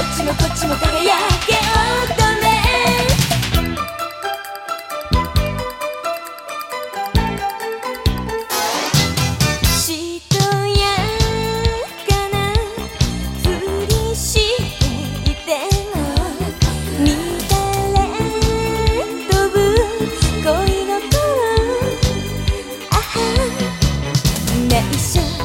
っちもこっちも輝け乙女しとやかなふりしていても乱れ飛ぶ恋の塔あは内緒。